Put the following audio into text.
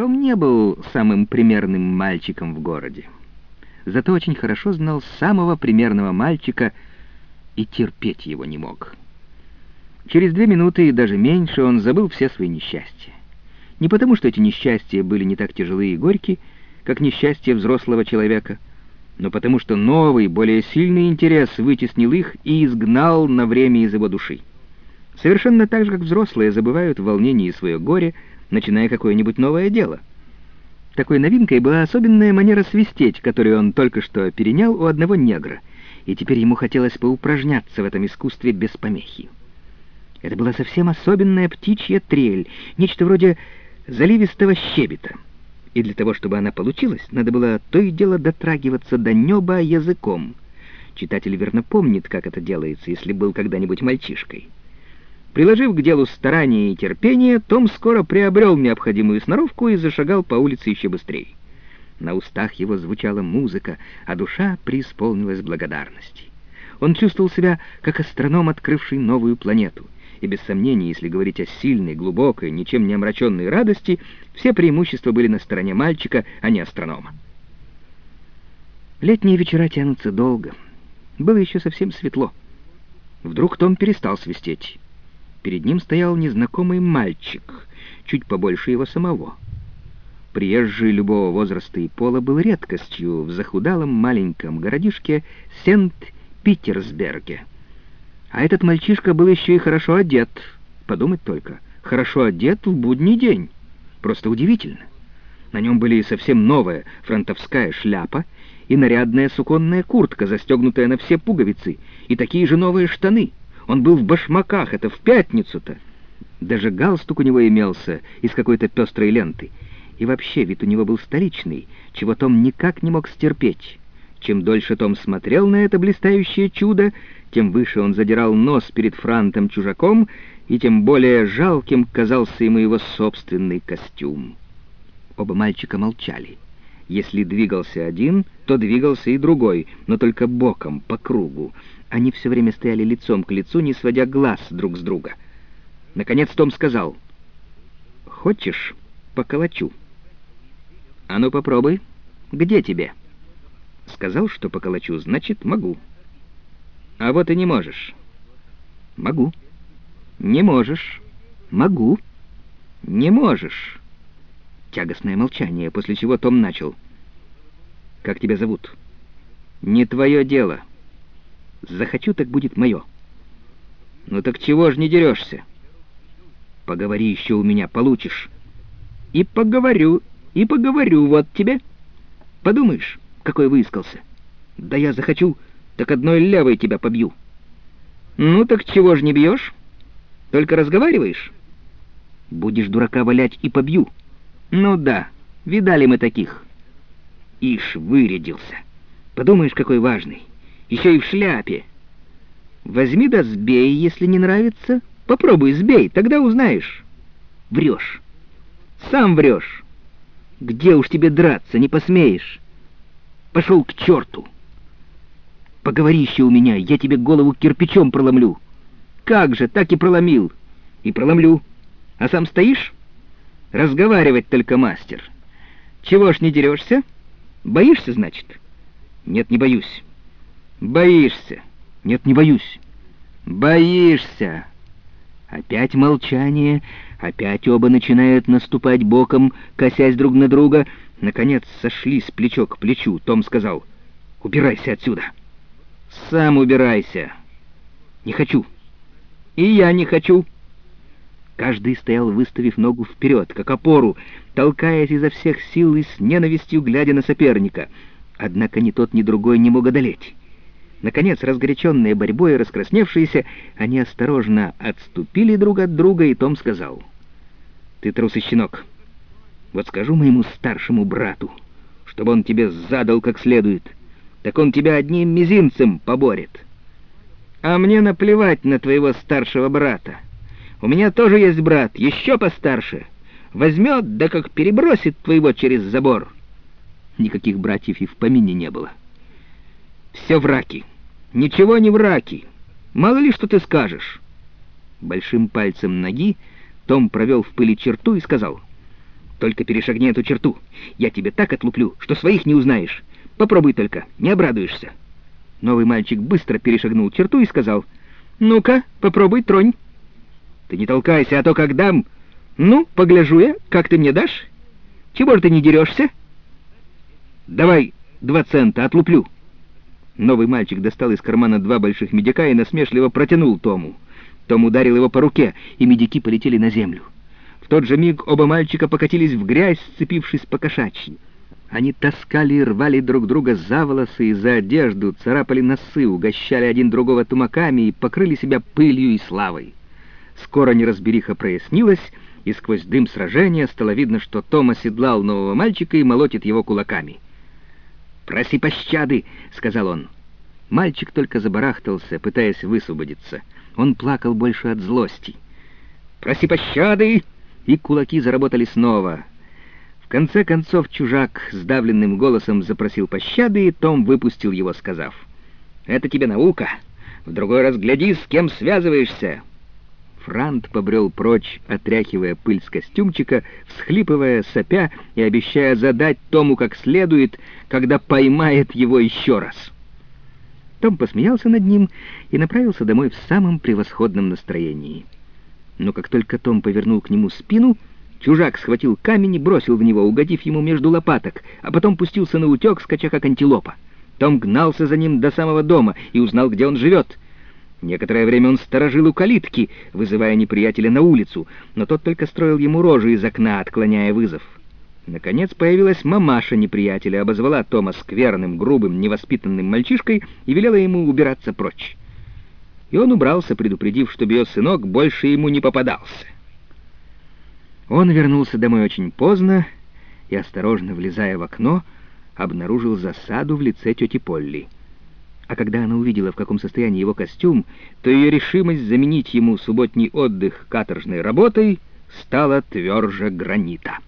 Том не был самым примерным мальчиком в городе. Зато очень хорошо знал самого примерного мальчика и терпеть его не мог. Через две минуты и даже меньше он забыл все свои несчастья. Не потому, что эти несчастья были не так тяжелые и горькие, как несчастье взрослого человека, но потому что новый, более сильный интерес вытеснил их и изгнал на время из его души. Совершенно так же, как взрослые забывают в волнении свое горе, начиная какое-нибудь новое дело. Такой новинкой была особенная манера свистеть, которую он только что перенял у одного негра, и теперь ему хотелось поупражняться в этом искусстве без помехи. Это была совсем особенная птичья трель, нечто вроде заливистого щебета. И для того, чтобы она получилась, надо было то и дело дотрагиваться до неба языком. Читатель верно помнит, как это делается, если был когда-нибудь мальчишкой. Приложив к делу старание и терпение, Том скоро приобрел необходимую сноровку и зашагал по улице еще быстрее. На устах его звучала музыка, а душа преисполнилась благодарности. Он чувствовал себя как астроном, открывший новую планету. И без сомнения, если говорить о сильной, глубокой, ничем не омраченной радости, все преимущества были на стороне мальчика, а не астронома. Летние вечера тянутся долго. Было еще совсем светло. Вдруг Том перестал свистеть. Перед ним стоял незнакомый мальчик, чуть побольше его самого. Приезжий любого возраста и пола был редкостью в захудалом маленьком городишке Сент-Питерсберге. А этот мальчишка был еще и хорошо одет. Подумать только, хорошо одет в будний день. Просто удивительно. На нем были совсем новая фронтовская шляпа и нарядная суконная куртка, застегнутая на все пуговицы, и такие же новые штаны — он был в башмаках, это в пятницу-то. Даже галстук у него имелся из какой-то пестрой ленты. И вообще вид у него был столичный, чего Том никак не мог стерпеть. Чем дольше Том смотрел на это блистающее чудо, тем выше он задирал нос перед франтом-чужаком, и тем более жалким казался ему его собственный костюм. Оба мальчика молчали. Если двигался один, то двигался и другой, но только боком, по кругу. Они все время стояли лицом к лицу, не сводя глаз друг с друга. Наконец Том сказал, «Хочешь, поколочу?» «А ну попробуй. Где тебе?» Сказал, что поколочу, значит, могу. «А вот и не можешь». «Могу». «Не можешь». «Могу». «Не можешь». Тягостное молчание, после чего Том начал. «Как тебя зовут?» «Не твое дело». Захочу, так будет мое. Ну так чего ж не дерешься? Поговори еще у меня, получишь. И поговорю, и поговорю, вот тебе. Подумаешь, какой выискался. Да я захочу, так одной левой тебя побью. Ну так чего ж не бьешь? Только разговариваешь? Будешь дурака валять и побью. Ну да, видали мы таких. Ишь, вырядился. Подумаешь, какой важный еще и в шляпе. Возьми да сбей, если не нравится. Попробуй сбей, тогда узнаешь. Врешь. Сам врешь. Где уж тебе драться, не посмеешь. Пошел к черту. Поговори еще у меня, я тебе голову кирпичом проломлю. Как же, так и проломил. И проломлю. А сам стоишь? Разговаривать только мастер. Чего ж не дерешься? Боишься, значит? Нет, не боюсь. Боишься? Нет, не боюсь. Боишься? Опять молчание, опять оба начинают наступать боком, косясь друг на друга. Наконец сошлись плечо к плечу. Том сказал, «Убирайся отсюда». «Сам убирайся». «Не хочу». «И я не хочу». Каждый стоял, выставив ногу вперед, как опору, толкаясь изо всех сил и с ненавистью глядя на соперника. Однако ни тот, ни другой не мог одолеть. Наконец, разгоряченные борьбой и раскрасневшиеся, они осторожно отступили друг от друга, и Том сказал, «Ты трус и щенок. Вот скажу моему старшему брату, чтобы он тебе задал как следует, так он тебя одним мизинцем поборет. А мне наплевать на твоего старшего брата. У меня тоже есть брат, еще постарше. Возьмет, да как перебросит твоего через забор». Никаких братьев и в помине не было. «Все враки. Ничего не враки. Мало ли, что ты скажешь». Большим пальцем ноги Том провел в пыли черту и сказал, Только перешагни эту черту. Я тебе так отлуплю, что своих не узнаешь. Попробуй только, не обрадуешься». Новый мальчик быстро перешагнул черту и сказал, «Ну-ка, попробуй, тронь». «Ты не толкайся, а то как дам...» «Ну, погляжу я, как ты мне дашь? Чего же ты не дерешься?» «Давай два цента, отлуплю». Новый мальчик достал из кармана два больших медяка и насмешливо протянул Тому. Том ударил его по руке, и медики полетели на землю. В тот же миг оба мальчика покатились в грязь, сцепившись по кошачьи. Они таскали и рвали друг друга за волосы и за одежду, царапали носы, угощали один другого тумаками и покрыли себя пылью и славой. Скоро неразбериха прояснилась, и сквозь дым сражения стало видно, что Том оседлал нового мальчика и молотит его кулаками. «Проси пощады!» — сказал он. Мальчик только забарахтался, пытаясь высвободиться. Он плакал больше от злости. «Проси пощады!» И кулаки заработали снова конце концов чужак сдавленным голосом запросил пощады, и Том выпустил его, сказав, «Это тебе наука. В другой раз гляди, с кем связываешься». Франт побрел прочь, отряхивая пыль с костюмчика, всхлипывая, сопя и обещая задать Тому как следует, когда поймает его еще раз. Том посмеялся над ним и направился домой в самом превосходном настроении. Но как только Том повернул к нему спину — Чужак схватил камень и бросил в него, угодив ему между лопаток, а потом пустился на утек, скача как антилопа. Том гнался за ним до самого дома и узнал, где он живет. Некоторое время он сторожил у калитки, вызывая неприятеля на улицу, но тот только строил ему рожи из окна, отклоняя вызов. Наконец появилась мамаша неприятеля, обозвала Тома скверным, грубым, невоспитанным мальчишкой и велела ему убираться прочь. И он убрался, предупредив, чтобы ее сынок больше ему не попадался. Он вернулся домой очень поздно и, осторожно влезая в окно, обнаружил засаду в лице тети Полли. А когда она увидела, в каком состоянии его костюм, то ее решимость заменить ему субботний отдых каторжной работой стала тверже гранита.